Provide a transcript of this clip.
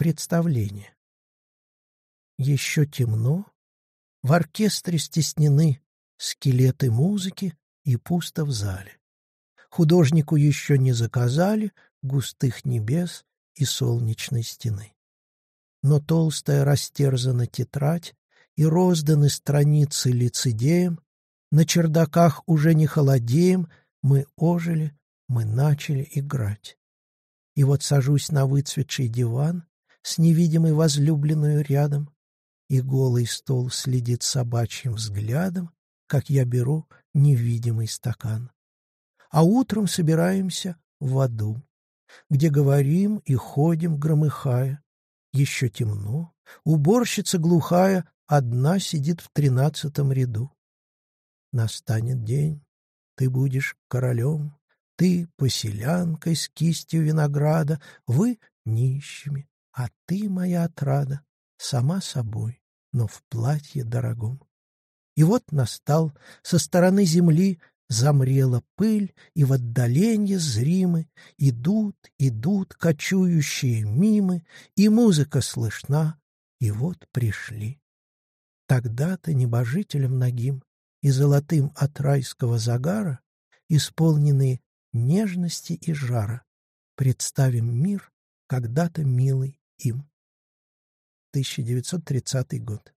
Представление. Еще темно, в оркестре стеснены скелеты музыки и пусто в зале. Художнику еще не заказали густых небес и солнечной стены. Но толстая растерзана тетрадь, и розданы страницы лицедеем, на чердаках уже не холодеем, мы ожили, мы начали играть. И вот сажусь на выцветший диван с невидимой возлюбленную рядом, и голый стол следит собачьим взглядом, как я беру невидимый стакан. А утром собираемся в аду, где говорим и ходим, громыхая. Еще темно, уборщица глухая одна сидит в тринадцатом ряду. Настанет день, ты будешь королем, ты поселянкой с кистью винограда, вы нищими, а ты, моя отрада, сама собой, но в платье дорогом. И вот настал со стороны земли Замрела пыль, и в отдаленье зримы Идут, идут кочующие мимы, И музыка слышна, и вот пришли. Тогда-то небожителям ногим И золотым от райского загара, Исполненные нежности и жара, Представим мир, когда-то милый им. 1930 год.